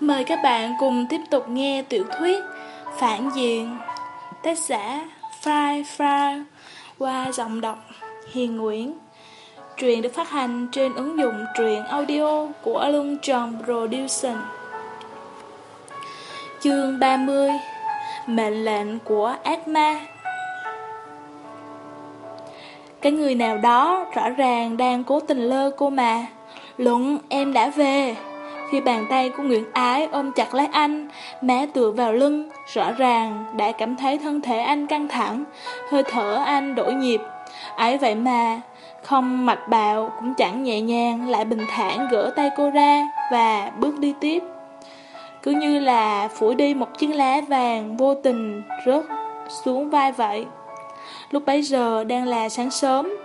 Mời các bạn cùng tiếp tục nghe tiểu thuyết Phản diện, Tác giả Fry Fry qua giọng đọc Hiền Nguyễn. Truyện được phát hành trên ứng dụng truyện audio của Lung Tròn Production Chương 30 Mệnh lệnh của ác ma Cái người nào đó rõ ràng đang cố tình lơ cô mà. Luận, em đã về khi bàn tay của Nguyễn Ái ôm chặt lấy anh, má tựa vào lưng, rõ ràng đã cảm thấy thân thể anh căng thẳng, hơi thở anh đổi nhịp. Ấy vậy mà, không mạch bạo cũng chẳng nhẹ nhàng lại bình thản gỡ tay cô ra và bước đi tiếp. Cứ như là phủi đi một chiếc lá vàng vô tình rớt xuống vai vậy. Lúc bấy giờ đang là sáng sớm,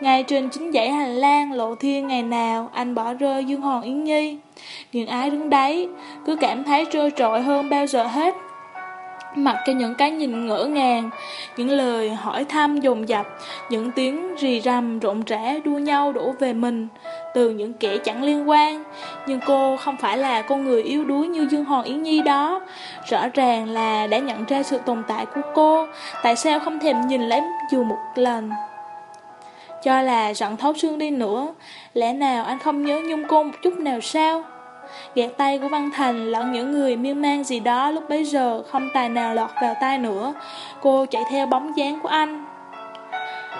ngay trên chính dãy hành lang lộ thiên ngày nào anh bỏ rơi Dương Hòn Yến Nhi. Nghiền ái đứng đấy, cứ cảm thấy trơ trội hơn bao giờ hết. Mặc cho những cái nhìn ngỡ ngàng, những lời hỏi thăm dồn dập, những tiếng rì rầm rộn rã đua nhau đổ về mình, từ những kẻ chẳng liên quan. Nhưng cô không phải là con người yếu đuối như Dương Hòn Yến Nhi đó. Rõ ràng là đã nhận ra sự tồn tại của cô, tại sao không thèm nhìn lấy dù một lần. Cho là giận thấu xương đi nữa. Lẽ nào anh không nhớ nhung cô một chút nào sao? Gạt tay của Văn Thành lẫn những người miên man gì đó lúc bấy giờ không tài nào lọt vào tay nữa. Cô chạy theo bóng dáng của anh.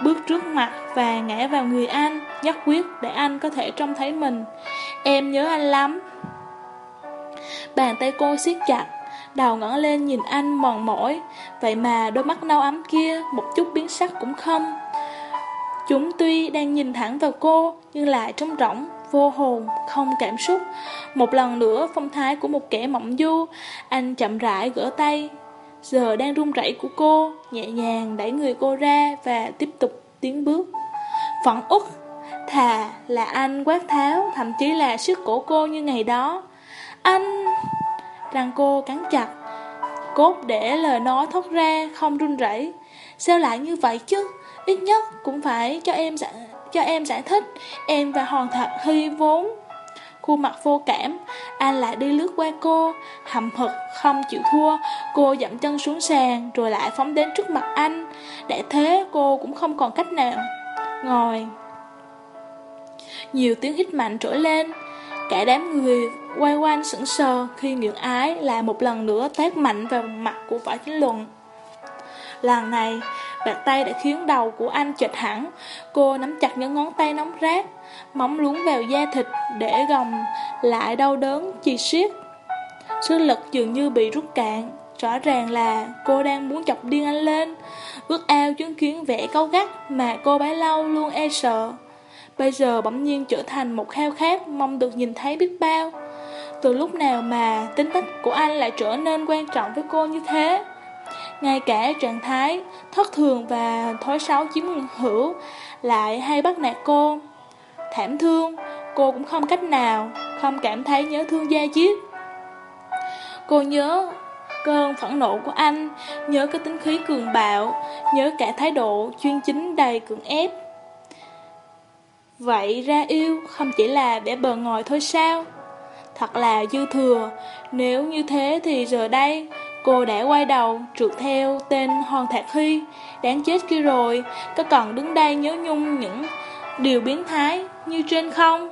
Bước trước mặt và ngã vào người anh, Nhất quyết để anh có thể trông thấy mình. Em nhớ anh lắm. Bàn tay cô siết chặt, Đầu ngẩng lên nhìn anh mòn mỏi. Vậy mà đôi mắt nâu ấm kia, Một chút biến sắc cũng không. Chúng tuy đang nhìn thẳng vào cô, nhưng lại trống rỗng, vô hồn, không cảm xúc. Một lần nữa, phong thái của một kẻ mộng du, anh chậm rãi gỡ tay. Giờ đang run rẩy của cô, nhẹ nhàng đẩy người cô ra và tiếp tục tiến bước. Phận út, thà là anh quát tháo, thậm chí là sức cổ cô như ngày đó. Anh... Răng cô cắn chặt, cốt để lời nói thoát ra, không run rẩy. Sao lại như vậy chứ? Ít nhất cũng phải cho em giải, cho em giải thích. Em và Hoàng Thật Hy vốn Khuôn mặt vô cảm. Anh lại đi lướt qua cô Hầm hực không chịu thua. Cô dậm chân xuống sàn Rồi lại phóng đến trước mặt anh. Để thế cô cũng không còn cách nào Ngồi. Nhiều tiếng hít mạnh trỗi lên. Cả đám người quay quanh sững sờ Khi Nguyễn Ái lại một lần nữa tát mạnh vào mặt của Võ Chính Luận. Lần này Bàn tay đã khiến đầu của anh chệch hẳn. Cô nắm chặt những ngón tay nóng rát, Móng luống vào da thịt Để gồng lại đau đớn chì xiết. Sức lực dường như bị rút cạn, Rõ ràng là cô đang muốn chọc điên anh lên. Bước ao chứng kiến vẻ cau gắt Mà cô bấy lâu luôn e sợ. Bây giờ bỗng nhiên trở thành một khao khát Mong được nhìn thấy biết bao. Từ lúc nào mà tính cách của anh lại trở nên quan trọng với cô như thế? Ngay cả trạng thái thất thường và thói xấu chiếm hữu lại hay bắt nạt cô. Thảm thương, cô cũng không cách nào, không cảm thấy nhớ thương gia chiết. Cô nhớ cơn phẫn nộ của anh, nhớ cái tính khí cường bạo, nhớ cả thái độ chuyên chính đầy cưỡng ép. Vậy ra yêu không chỉ là để bờ ngồi thôi sao? Thật là dư thừa, nếu như thế thì giờ đây Cô đã quay đầu, trượt theo tên Hoàng Thạc Hy, đáng chết kia rồi, có còn đứng đây nhớ nhung những điều biến thái như trên không?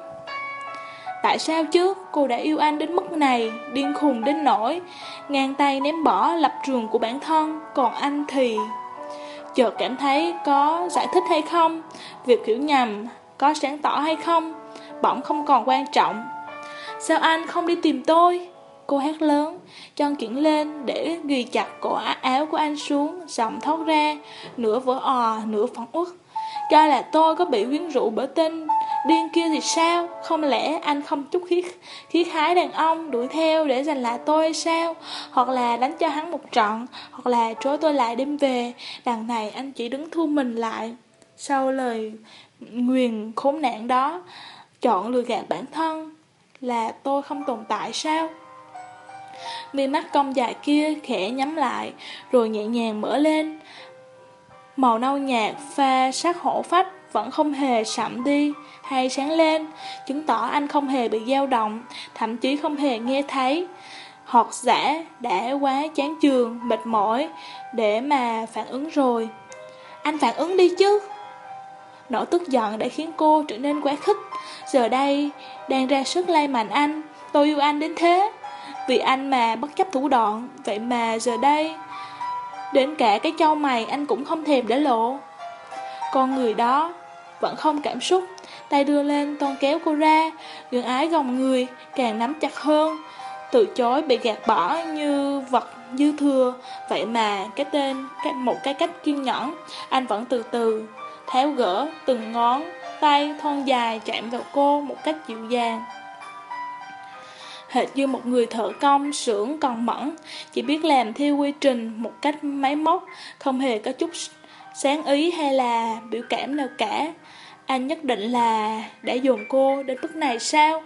Tại sao chứ cô đã yêu anh đến mức này, điên khùng đến nỗi, ngang tay ném bỏ lập trường của bản thân, còn anh thì... Chợt cảm thấy có giải thích hay không, việc hiểu nhầm có sáng tỏ hay không, bỗng không còn quan trọng. Sao anh không đi tìm tôi? Cô hát lớn, chân kiển lên để ghi chặt cổ áo của anh xuống, giọng thoát ra, nửa vỡ ò, nửa phóng uất. Cho là tôi có bị quyến rũ bởi tên điên kia thì sao? Không lẽ anh không chút khí, khí khái đàn ông đuổi theo để giành lại tôi hay sao? Hoặc là đánh cho hắn một trận, hoặc là trối tôi lại đêm về. Đằng này anh chỉ đứng thu mình lại. Sau lời nguyền khốn nạn đó, chọn lừa gạt bản thân là tôi không tồn tại sao? Mi mắt cong dài kia khẽ nhắm lại, rồi nhẹ nhàng mở lên. Màu nâu nhạt pha sắc hổ phách vẫn không hề sậm đi hay sáng lên, chứng tỏ anh không hề bị dao động, thậm chí không hề nghe thấy. Hoặc giả đã quá chán trường, mệt mỏi để mà phản ứng rồi. Anh phản ứng đi chứ. Nỗi tức giận đã khiến cô trở nên quá khích. Giờ đây, đang ra sức lay mạnh anh. Tôi yêu anh đến thế. Vì anh mà bất chấp thủ đoạn, vậy mà giờ đây... Đến cả cái châu mày anh cũng không thèm để lộ. Con người đó vẫn không cảm xúc, tay đưa lên toan kéo cô ra, gương ái gồng người, càng nắm chặt hơn. Từ chối bị gạt bỏ như vật dư thừa, vậy mà cái tên, một cái cách kiên nhẫn, anh vẫn từ từ tháo gỡ từng ngón tay thon dài chạm vào cô một cách dịu dàng. Hệt như một người thợ công, sưởng còn mẫn, chỉ biết làm theo quy trình một cách máy móc, không hề có chút sáng ý hay là biểu cảm nào cả. Anh nhất định là đã dồn cô đến bước này sao?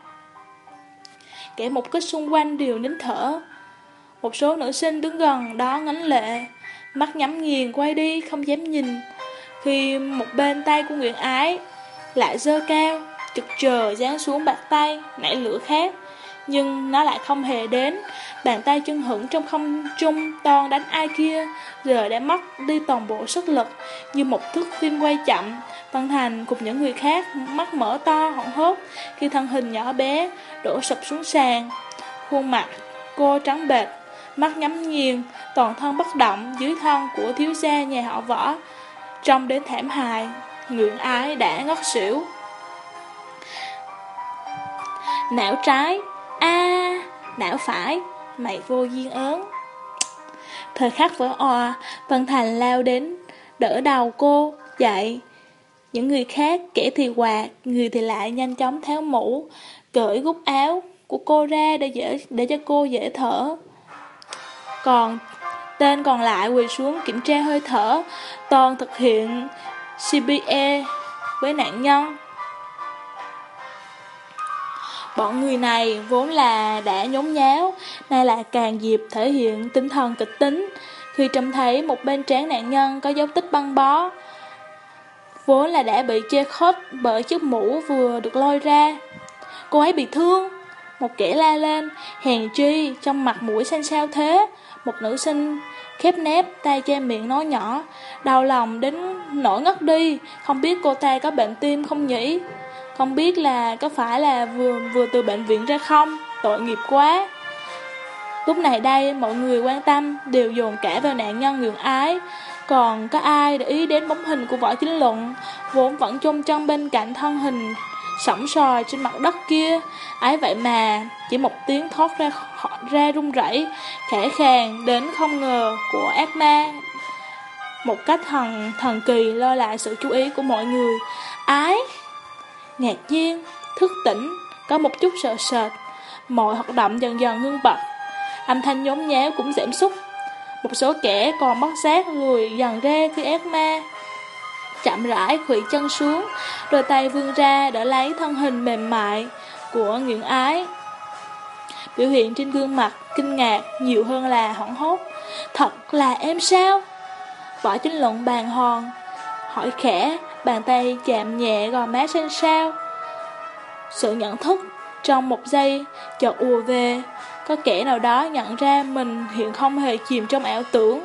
Kẻ một kích xung quanh đều nín thở. Một số nữ sinh đứng gần đó ngấn lệ, mắt nhắm nghiền quay đi không dám nhìn. Khi một bên tay của Nguyễn Ái lại dơ cao, trực chờ giáng xuống bạc tay, nảy lửa khác. Nhưng nó lại không hề đến. Bàn tay chân hững trong không trung Toàn đánh ai kia, Giờ đã mất đi toàn bộ sức lực. Như một thước phim quay chậm, Văn Thành cùng những người khác Mắt mở to hoảng hốt Khi thân hình nhỏ bé đổ sụp xuống sàn. Khuôn mặt cô trắng bệt Mắt nhắm nghiền, Toàn thân bất động dưới thân của thiếu gia nhà họ võ, Trông đến thảm hại Ngưỡng ái đã ngất xỉu. Não trái a não phải, mày vô duyên ớn. Thời khắc vỡ òa, Văn Thành lao đến, đỡ đầu cô, dậy. Những người khác, kẻ thì quạt, người thì lại nhanh chóng tháo mũ, cởi gút áo của cô ra để, dễ, để cho cô dễ thở. Còn tên còn lại quỳ xuống kiểm tra hơi thở, toàn thực hiện CPE với nạn nhân. Bọn người này vốn là đã nhốn nháo, nay là càng dịp thể hiện tinh thần kịch tính. Khi trông thấy một bên trán nạn nhân có dấu tích băng bó, vốn là đã bị che khớp bởi chiếc mũ vừa được lôi ra. Cô ấy bị thương, một kẻ la lên, hèn chi, trong mặt mũi xanh sao thế. Một nữ sinh khép nép, tay che miệng nói nhỏ, đau lòng đến nỗi ngất đi, không biết cô ta có bệnh tim không nhỉ? Không biết là có phải là vừa vừa từ bệnh viện ra không? Tội nghiệp quá. Lúc này đây, mọi người quan tâm, Đều dồn cả vào nạn nhân ngưỡng ái. Còn có ai để ý đến bóng hình của võ chính luận? Vốn vẫn chôn chân bên cạnh thân hình Sỏng sòi trên mặt đất kia. Ái vậy mà, Chỉ một tiếng thoát ra ra run rẩy, Khẽ khàng đến không ngờ Của ác ma. Một cách thần thần kỳ lo lại sự chú ý của mọi người. Ái! Ngạc nhiên, thức tỉnh, có một chút sợ sệt. Mọi hoạt động dần dần ngưng bật. Âm thanh nhốn nháo cũng giảm sút. Một số kẻ còn mất giác lùi dần ra khi ác ma. Chậm rãi khủy chân xuống, đôi tay vươn ra đỡ lấy thân hình mềm mại của Nguyễn Ái. Biểu hiện trên gương mặt kinh ngạc nhiều hơn là hoảng hốt. Thật là em sao? Võ chính luận bàn hòn, hỏi khẽ, Bàn tay chạm nhẹ gò má xanh sao Sự nhận thức trong một giây chợt ùa về. Có kẻ nào đó nhận ra mình hiện không hề chìm trong ảo tưởng.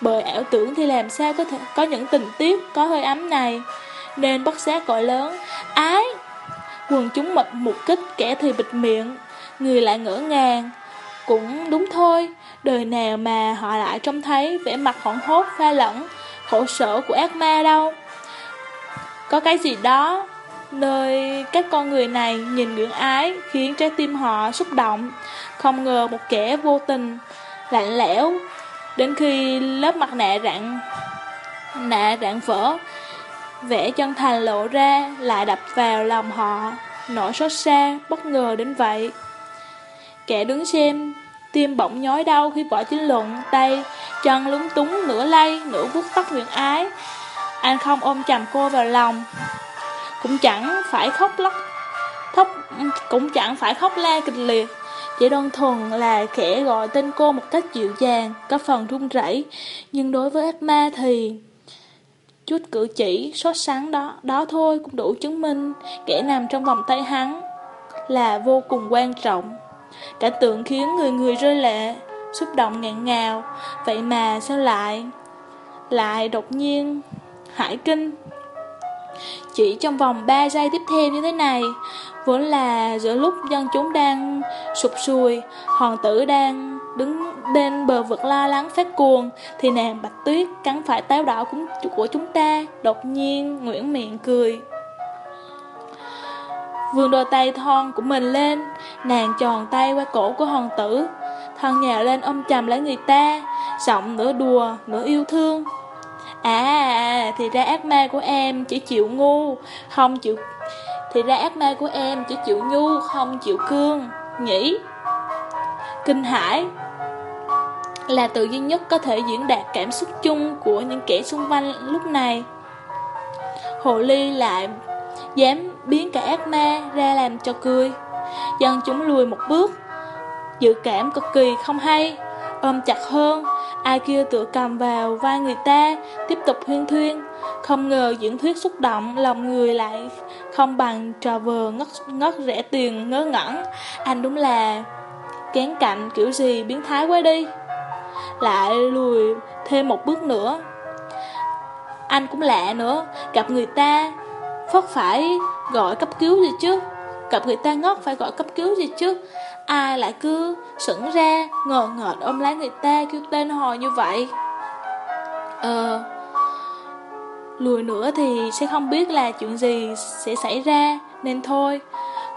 Bởi ảo tưởng thì làm sao có thể có những tình tiết có hơi ấm này. Nên bất giác gọi lớn, Ái! Quần chúng mật mục kích kẻ thì bịt miệng. Người lại ngỡ ngàng, Cũng đúng thôi, Đời nào mà họ lại trông thấy vẻ mặt hoảng hốt, pha lẫn, Khổ sở của ác ma đâu có cái gì đó nơi các con người này nhìn ngưỡng ái khiến trái tim họ xúc động. Không ngờ một kẻ vô tình, lạnh lẽo, đến khi lớp mặt nạ rạn, nạ rạn vỡ, vẻ chân thành lộ ra lại đập vào lòng họ, nỗi xót xa, bất ngờ đến vậy. Kẻ đứng xem, tim bỗng nhói đau khi bỏ chính luận, tay, chân lúng túng nửa lay, nửa vuốt tóc ngưỡng ái, anh không ôm chầm cô vào lòng. Cũng chẳng phải khóc lóc khóc, Cũng chẳng phải khóc la kịch liệt. Chỉ đơn thuần là khẽ gọi tên cô một cách dịu dàng Có phần run rẩy. Nhưng đối với ác ma thì Chút cử chỉ sốt sáng đó đó thôi cũng đủ chứng minh kẻ nằm trong vòng tay hắn là vô cùng quan trọng. Cả tượng khiến người người rơi lệ, xúc động ngạn ngào, vậy mà sao lại lại đột nhiên hải kinh. Chỉ trong vòng 3 giây tiếp theo như thế này, vốn là giữa lúc dân chúng đang sụp sùi, hoàng tử đang đứng bên bờ vực lo lắng phát cuồng, thì nàng Bạch Tuyết cắn phải táo đỏ của chúng ta, đột nhiên nguyễn miệng cười. vươn đôi tay thon của mình lên, nàng tròn tay qua cổ của hoàng tử, thân nhào lên ôm chầm lấy người ta, giọng nửa đùa, nửa yêu thương. À, à, à, thì ra ác ma của em chỉ chịu ngu, không chịu... Thì ra ác ma của em chỉ chịu nhu, không chịu cương, nhỉ? Kinh hãi là từ duy nhất có thể diễn đạt cảm xúc chung của những kẻ xung quanh lúc này. Hồ ly lại dám biến cả ác ma ra làm cho cười. Dân chúng lùi một bước, dự cảm cực kỳ không hay, ôm chặt hơn, ai kia tựa cầm vào vai người ta, tiếp tục huyên thuyên. Không ngờ diễn thuyết xúc động, lòng người lại không bằng trò vờ ngất, ngất rẻ tiền ngớ ngẩn. Anh đúng là kén cạnh kiểu gì biến thái quá đi. Lại lùi thêm một bước nữa. Anh cũng lạ nữa, gặp người ta, phất phải gọi cấp cứu gì chứ. Gặp người ta ngất phải gọi cấp cứu gì chứ Ai lại cứ sững ra, Ngờ ngợt ôm lấy người ta kêu tên hò như vậy? Ờ Lùi nữa thì sẽ không biết là chuyện gì sẽ xảy ra, Nên thôi.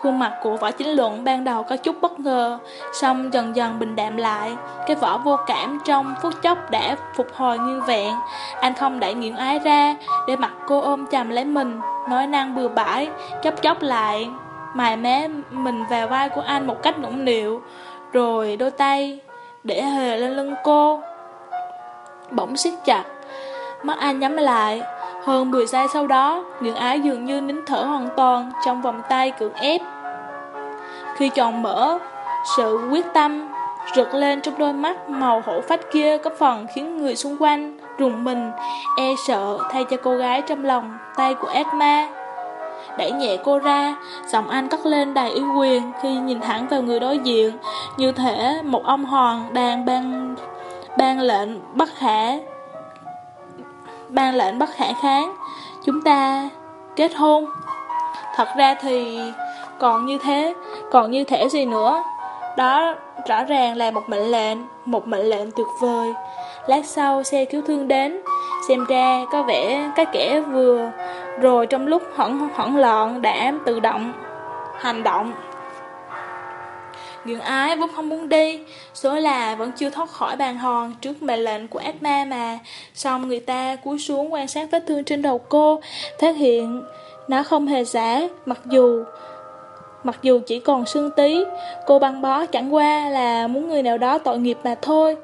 Khuôn mặt của võ chính luận ban đầu có chút bất ngờ, Xong dần dần bình đạm lại. Cái võ vô cảm trong phút chốc đã phục hồi nguyên vẹn. Anh không đẩy nghiện ái ra, Để mặt cô ôm chầm lấy mình, Nói năng bừa bãi Chốc chốc lại mài mé mình vào vai của anh một cách nũng nịu, rồi đôi tay để hề lên lưng cô. Bỗng siết chặt, mắt anh nhắm lại, hơn 10 giây sau đó, những ái dường như nín thở hoàn toàn trong vòng tay cưỡng ép. Khi tròn mở, sự quyết tâm rực lên trong đôi mắt màu hổ phách kia có phần khiến người xung quanh rùng mình, e sợ thay cho cô gái trong lòng tay của ác ma đẩy nhẹ cô ra, giọng anh cất lên đầy uy quyền khi nhìn thẳng vào người đối diện, như thể một ông hoàng đang ban ban lệnh bất khả ban lệnh bất khả kháng. Chúng ta kết hôn. Thật ra thì còn như thế, còn như thể gì nữa. Đó rõ ràng là một mệnh lệnh, một mệnh lệnh tuyệt vời. Lát sau xe cứu thương đến, xem ra có vẻ cái kẻ vừa rồi trong lúc hỗn hỗn loạn đã tự động hành động. Nguyễn ái vốn không muốn đi, số là vẫn chưa thoát khỏi bàn hòn trước mệnh lệnh của ác ma mà. Xong người ta cúi xuống quan sát vết thương trên đầu cô, phát hiện nó không hề giả, mặc dù mặc dù chỉ còn xương tí, cô băng bó chẳng qua là muốn người nào đó tội nghiệp mà thôi.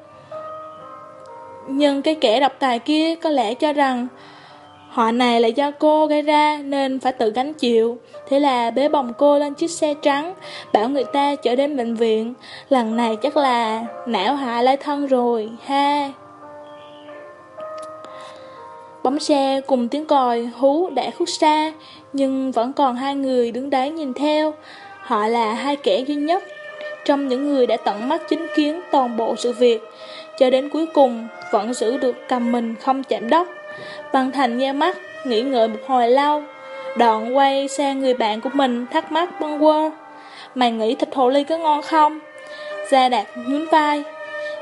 Nhưng cái kẻ độc tài kia có lẽ cho rằng Họ này là do cô gây ra nên phải tự gánh chịu. Thế là bế bồng cô lên chiếc xe trắng, bảo người ta chở đến bệnh viện. Lần này chắc là não hại lai thân rồi, ha. Bóng xe cùng tiếng còi hú đã khúc xa, nhưng vẫn còn hai người đứng đấy nhìn theo. Họ là hai kẻ duy nhất trong những người đã tận mắt chứng kiến toàn bộ sự việc, cho đến cuối cùng vẫn giữ được cầm mình không chạm đất. Văn Thành nghe mắt, nghĩ ngợi một hồi lâu, đoạn quay sang người bạn của mình thắc mắc bâng quơ. Mày nghĩ thịt hồ ly có ngon không? Gia Đạt nhún vai.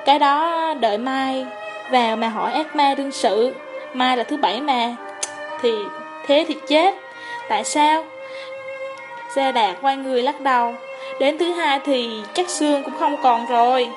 Cái đó đợi mai vào mà hỏi ác ma đương sự. Mai là thứ bảy mà. Thì thế thì chết. Tại sao? Gia Đạt quay người lắc đầu. Đến thứ hai thì chắc xương cũng không còn rồi.